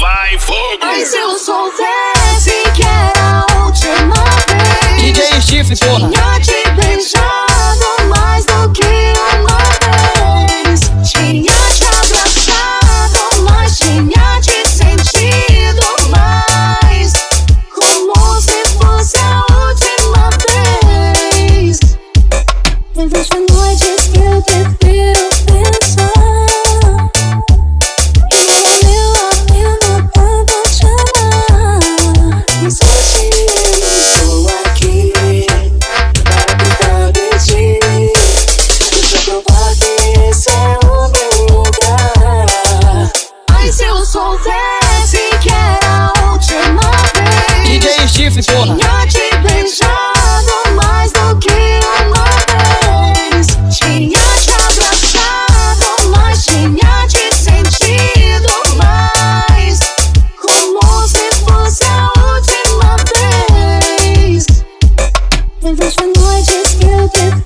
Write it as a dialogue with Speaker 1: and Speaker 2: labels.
Speaker 1: vai fogo.
Speaker 2: Mas se eu soubesse que era a última vez.
Speaker 3: DJ Chifre, porra.
Speaker 2: Tinha te beijado mais do que uma vez. Tinha te abraçado, mas tinha te sentido mais. Como se fosse a última vez. Existem noites que soubesse que era a última vez. DJ Chifre, porra. Tinha te beijado mais do que uma vez. Tinha te abraçado, mas tinha te sentido mais. Como se fosse a última vez.
Speaker 3: Teve as noites
Speaker 2: que eu te